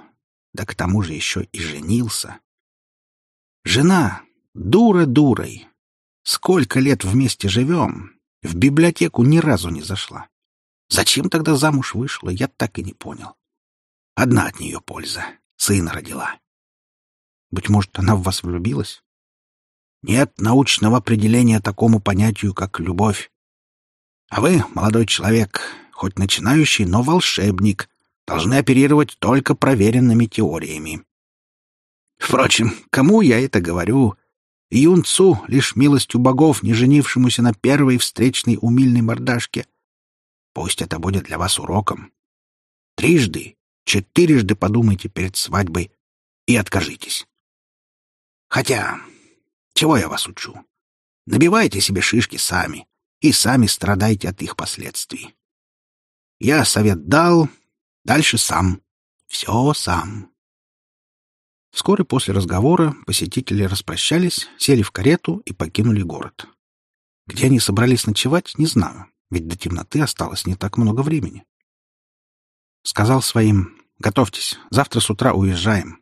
да к тому же еще и женился. Жена дура дурой. Сколько лет вместе живем, в библиотеку ни разу не зашла. Зачем тогда замуж вышла, я так и не понял. Одна от нее польза — сына родила. Быть может, она в вас влюбилась? Нет научного определения такому понятию, как любовь. А вы, молодой человек, хоть начинающий, но волшебник, должны оперировать только проверенными теориями. Впрочем, кому я это говорю? Юнцу, лишь милостью богов, не женившемуся на первой встречной умильной мордашке. Пусть это будет для вас уроком. Трижды, четырежды подумайте перед свадьбой и откажитесь. Хотя чего я вас учу? Набивайте себе шишки сами и сами страдайте от их последствий. Я совет дал, дальше сам. Все сам. Вскоре после разговора посетители распрощались, сели в карету и покинули город. Где они собрались ночевать, не знаю, ведь до темноты осталось не так много времени. Сказал своим, готовьтесь, завтра с утра уезжаем.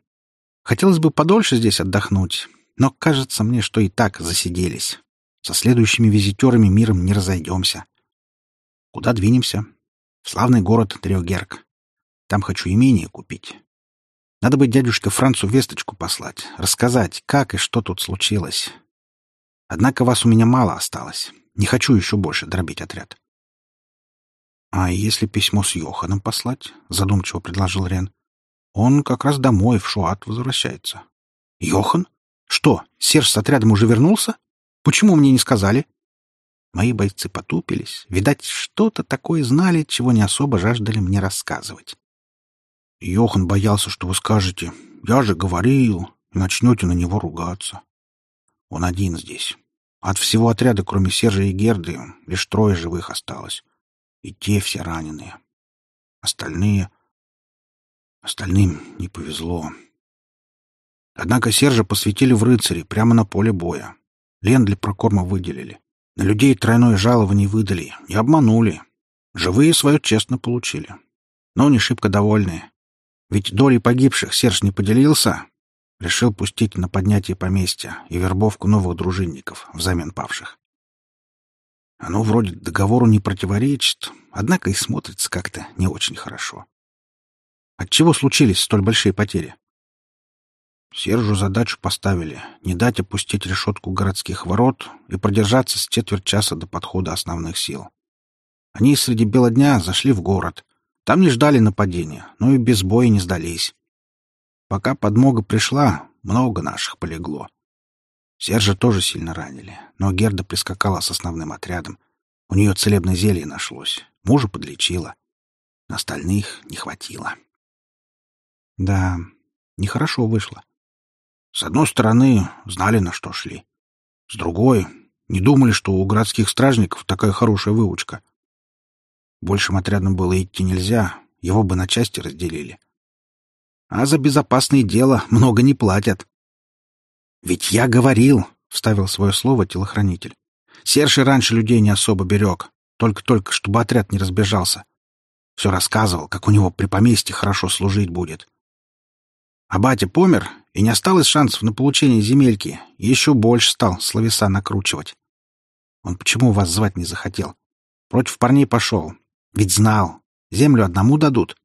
Хотелось бы подольше здесь отдохнуть, но кажется мне, что и так засиделись. Со следующими визитерами миром не разойдемся. Куда двинемся? В славный город Триогерк. Там хочу имение купить. Надо бы дядюшке Францу весточку послать, рассказать, как и что тут случилось. Однако вас у меня мало осталось. Не хочу еще больше дробить отряд. — А если письмо с Йоханом послать? — задумчиво предложил Рен. Он как раз домой, в Шуат, возвращается. Йохан? Что, Серж с отрядом уже вернулся? Почему мне не сказали? Мои бойцы потупились. Видать, что-то такое знали, чего не особо жаждали мне рассказывать. Йохан боялся, что вы скажете «Я же говорил», и начнете на него ругаться. Он один здесь. От всего отряда, кроме Сержа и Герды, лишь трое живых осталось. И те все раненые. Остальные... Остальным не повезло. Однако Сержа посвятили в рыцари прямо на поле боя. Лен для прокорма выделили. На людей тройное жалование выдали. Не обманули. Живые свое честно получили. Но не шибко довольные. Ведь долей погибших Серж не поделился. Решил пустить на поднятие поместья и вербовку новых дружинников взамен павших. Оно вроде договору не противоречит, однако и смотрится как-то не очень хорошо. Отчего случились столь большие потери? Сержу задачу поставили — не дать опустить решетку городских ворот и продержаться с четверть часа до подхода основных сил. Они среди бела дня зашли в город. Там не ждали нападения, но и без боя не сдались. Пока подмога пришла, много наших полегло. Сержа тоже сильно ранили, но Герда прискакала с основным отрядом. У нее целебное зелье нашлось, мужа подлечила. На остальных не хватило. Да, нехорошо вышло. С одной стороны, знали, на что шли. С другой, не думали, что у городских стражников такая хорошая выучка. Большим отрядом было идти нельзя, его бы на части разделили. А за безопасное дело много не платят. «Ведь я говорил», — вставил свое слово телохранитель. «Серж раньше людей не особо берег, только-только, чтобы отряд не разбежался. Все рассказывал, как у него при поместье хорошо служить будет. А батя помер, и не осталось шансов на получение земельки, еще больше стал словеса накручивать. Он почему вас звать не захотел? Против парней пошел. Ведь знал. Землю одному дадут.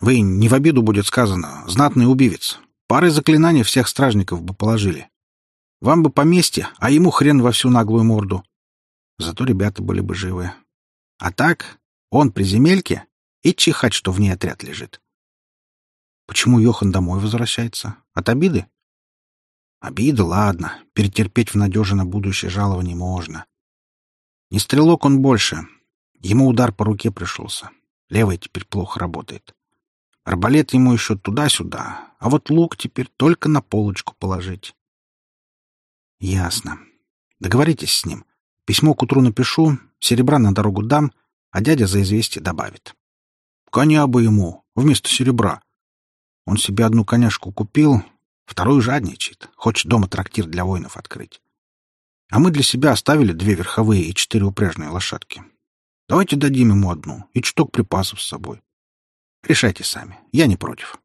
Вы, не в обиду будет сказано, знатный убивец. Парой заклинаний всех стражников бы положили. Вам бы поместье, а ему хрен во всю наглую морду. Зато ребята были бы живы. А так, он при земельке и чихать, что в ней отряд лежит. Почему Йохан домой возвращается? От обиды? Обида, ладно. Перетерпеть в надежи на будущее жалование можно. Не стрелок он больше. Ему удар по руке пришелся. Левый теперь плохо работает. Арбалет ему еще туда-сюда, а вот лук теперь только на полочку положить. Ясно. Договоритесь с ним. Письмо к утру напишу, серебра на дорогу дам, а дядя за известие добавит. Коня бы ему, вместо серебра. Он себе одну коняшку купил, вторую жадничает, хочет дома трактир для воинов открыть. А мы для себя оставили две верховые и четыре упряжные лошадки. Давайте дадим ему одну и чуток припасов с собой. Решайте сами. Я не против.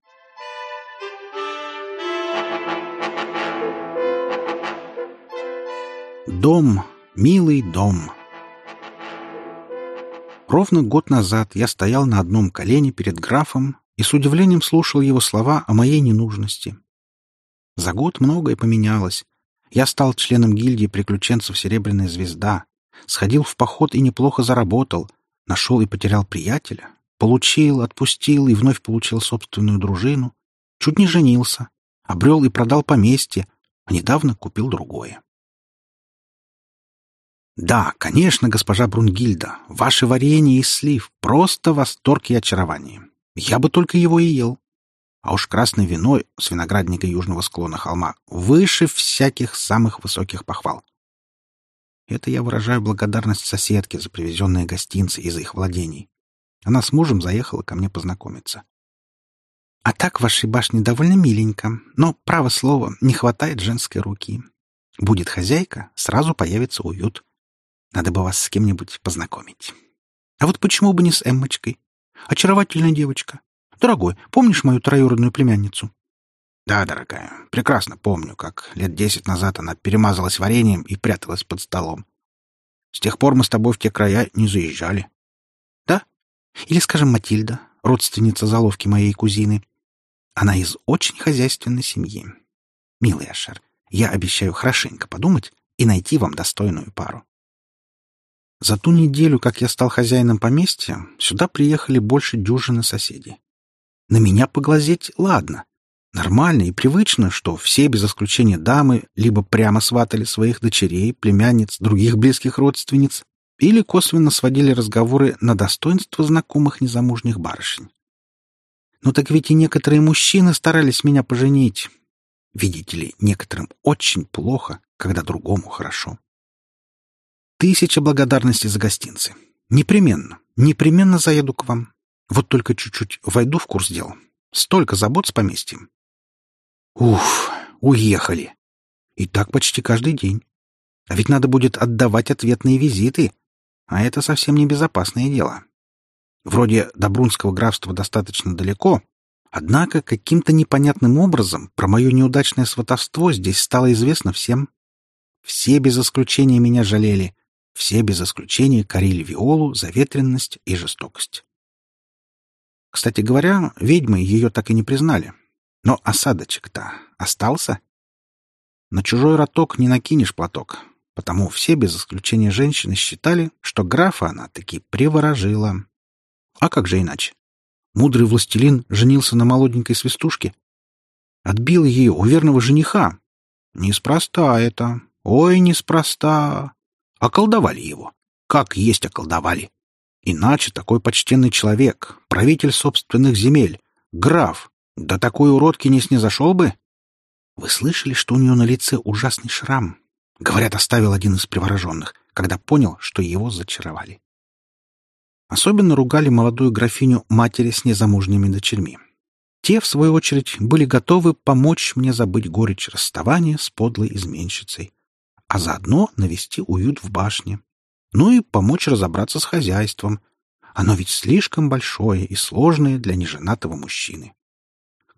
Дом, милый дом. Ровно год назад я стоял на одном колене перед графом и с удивлением слушал его слова о моей ненужности. За год многое поменялось. Я стал членом гильдии приключенцев «Серебряная звезда», сходил в поход и неплохо заработал, нашел и потерял приятеля, Получил, отпустил и вновь получил собственную дружину. Чуть не женился. Обрел и продал поместье, а недавно купил другое. Да, конечно, госпожа Брунгильда, ваше варенье из слив — просто восторг и очарование. Я бы только его и ел. А уж красное вино с виноградника южного склона холма выше всяких самых высоких похвал. Это я выражаю благодарность соседке за привезенные гостинцы из их владений. Она с мужем заехала ко мне познакомиться. А так вашей башне довольно миленько, но, право слово, не хватает женской руки. Будет хозяйка, сразу появится уют. Надо бы вас с кем-нибудь познакомить. А вот почему бы не с Эммочкой? Очаровательная девочка. Дорогой, помнишь мою троюродную племянницу? Да, дорогая, прекрасно помню, как лет десять назад она перемазалась вареньем и пряталась под столом. С тех пор мы с тобой в те края не заезжали. Или, скажем, Матильда, родственница заловки моей кузины. Она из очень хозяйственной семьи. Милый Ашер, я обещаю хорошенько подумать и найти вам достойную пару. За ту неделю, как я стал хозяином поместья, сюда приехали больше дюжины соседей. На меня поглазеть — ладно. Нормально и привычно, что все без исключения дамы либо прямо сватали своих дочерей, племянниц, других близких родственниц, или косвенно сводили разговоры на достоинство знакомых незамужних барышень. Но так ведь и некоторые мужчины старались меня поженить. Видите ли, некоторым очень плохо, когда другому хорошо. Тысяча благодарностей за гостинцы. Непременно, непременно заеду к вам. Вот только чуть-чуть войду в курс дел. Столько забот с поместьем. Уф, уехали. И так почти каждый день. А ведь надо будет отдавать ответные визиты. А это совсем не безопасное дело. Вроде Добрунского графства достаточно далеко, однако каким-то непонятным образом про мое неудачное сватовство здесь стало известно всем. Все без исключения меня жалели, все без исключения корили Виолу за ветренность и жестокость. Кстати говоря, ведьмы ее так и не признали. Но осадочек-то остался. На чужой роток не накинешь платок, потому все, без исключения женщины, считали, что графа она таки приворожила. А как же иначе? Мудрый властелин женился на молоденькой свистушке. Отбил ее у верного жениха. Неспроста это. Ой, неспроста. Околдовали его. Как есть околдовали. Иначе такой почтенный человек, правитель собственных земель, граф, да такой уродки не снизошел бы. Вы слышали, что у нее на лице ужасный шрам? Говорят, оставил один из привороженных, когда понял, что его зачаровали. Особенно ругали молодую графиню матери с незамужними дочерьми. Те, в свою очередь, были готовы помочь мне забыть горечь расставания с подлой изменщицей, а заодно навести уют в башне, ну и помочь разобраться с хозяйством. Оно ведь слишком большое и сложное для неженатого мужчины.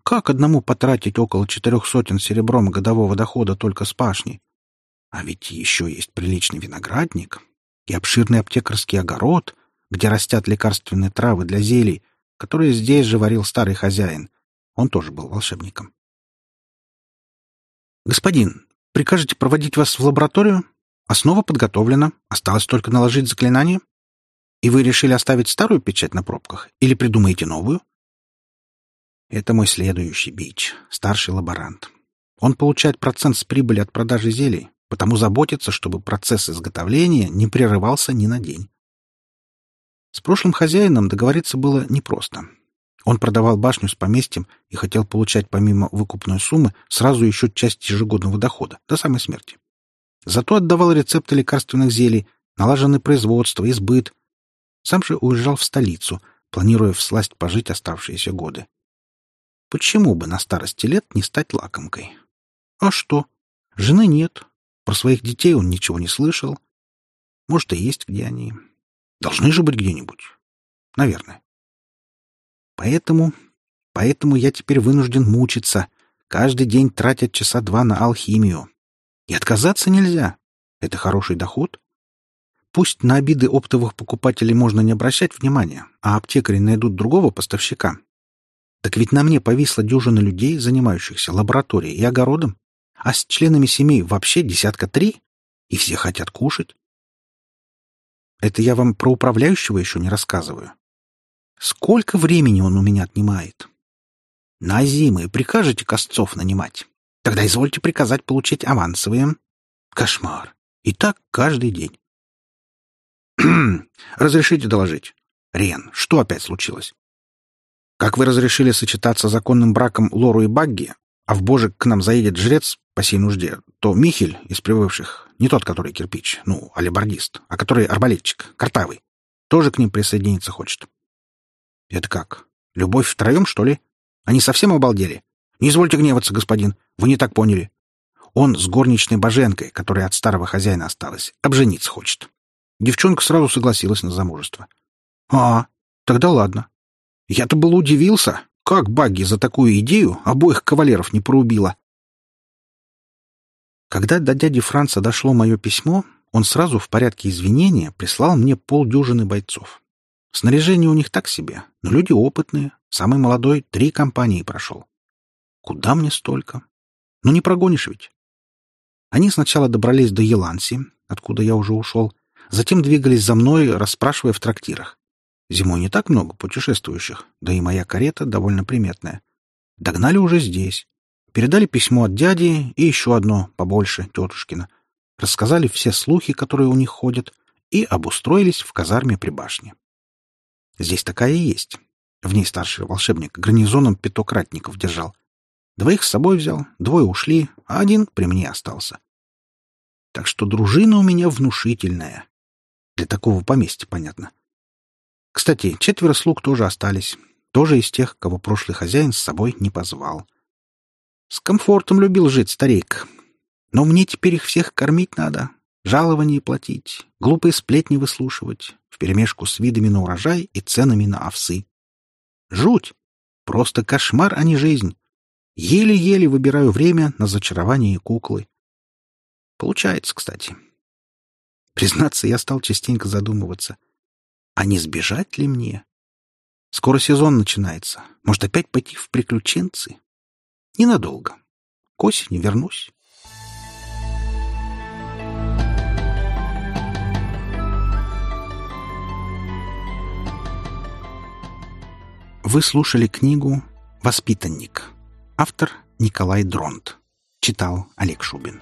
Как одному потратить около четырех сотен серебром годового дохода только с пашни? А ведь еще есть приличный виноградник и обширный аптекарский огород, где растят лекарственные травы для зелий, которые здесь же варил старый хозяин. Он тоже был волшебником. «Господин, прикажете проводить вас в лабораторию?» Основа подготовлена, осталось только наложить заклинание. И вы решили оставить старую печать на пробках или придумаете новую? Это мой следующий бич, старший лаборант. Он получает процент с прибыли от продажи зелий, потому заботится, чтобы процесс изготовления не прерывался ни на день. С прошлым хозяином договориться было непросто. Он продавал башню с поместьем и хотел получать помимо выкупной суммы сразу еще часть ежегодного дохода, до самой смерти. Зато отдавал рецепты лекарственных зелий, налаженное производство, избыт. Сам же уезжал в столицу, планируя всласть пожить оставшиеся годы. Почему бы на старости лет не стать лакомкой? А что? Жены нет. Про своих детей он ничего не слышал. Может, и есть где они. Должны же быть где-нибудь. Наверное. Поэтому... Поэтому я теперь вынужден мучиться, каждый день тратя часа два на алхимию. И отказаться нельзя. Это хороший доход. Пусть на обиды оптовых покупателей можно не обращать внимания, а аптекари найдут другого поставщика. Так ведь на мне повисла дюжина людей, занимающихся лабораторией и огородом, а с членами семей вообще десятка три, и все хотят кушать. Это я вам про управляющего еще не рассказываю. Сколько времени он у меня отнимает? На зимы прикажете косцов нанимать? Тогда извольте приказать получить авансовые. Кошмар. И так каждый день. Разрешите доложить. Рен, что опять случилось? Как вы разрешили сочетаться законным браком Лору и Багги, а в Божик к нам заедет жрец по сей нужде, то Михель из прибывших, не тот, который кирпич, ну, алибардист, а который арбалетчик, картавый, тоже к ним присоединиться хочет. Это как? Любовь втроем, что ли? Они совсем обалдели? Не извольте гневаться, господин. Вы не так поняли. Он с горничной Боженкой, которая от старого хозяина осталась, обжениться хочет. Девчонка сразу согласилась на замужество. А, тогда ладно. Я-то был удивился, как Багги за такую идею обоих кавалеров не порубила. Когда до дяди Франца дошло мое письмо, он сразу в порядке извинения прислал мне полдюжины бойцов. Снаряжение у них так себе, но люди опытные. Самый молодой три компании прошел. Куда мне столько? Ну не прогонишь ведь. Они сначала добрались до Еланси, откуда я уже ушел, затем двигались за мной, расспрашивая в трактирах. Зимой не так много путешествующих, да и моя карета довольно приметная. Догнали уже здесь. Передали письмо от дяди и еще одно, побольше, тетушкина. Рассказали все слухи, которые у них ходят, и обустроились в казарме при башне. Здесь такая и есть. В ней старший волшебник гарнизоном пяток ратников держал. Двоих с собой взял, двое ушли, а один при мне остался. Так что дружина у меня внушительная. Для такого поместья, понятно. Кстати, четверо слуг тоже остались. Тоже из тех, кого прошлый хозяин с собой не позвал. С комфортом любил жить старик. Но мне теперь их всех кормить надо, жалования платить, глупые сплетни выслушивать, вперемешку с видами на урожай и ценами на овсы. Жуть! Просто кошмар, а не жизнь. Еле-еле выбираю время на зачарование куклы. Получается, кстати. Признаться, я стал частенько задумываться. А не сбежать ли мне? Скоро сезон начинается. Может, опять пойти в приключенцы? Ненадолго. К осени вернусь. Вы слушали книгу «Воспитанник». Автор Николай Дронт. Читал Олег Шубин.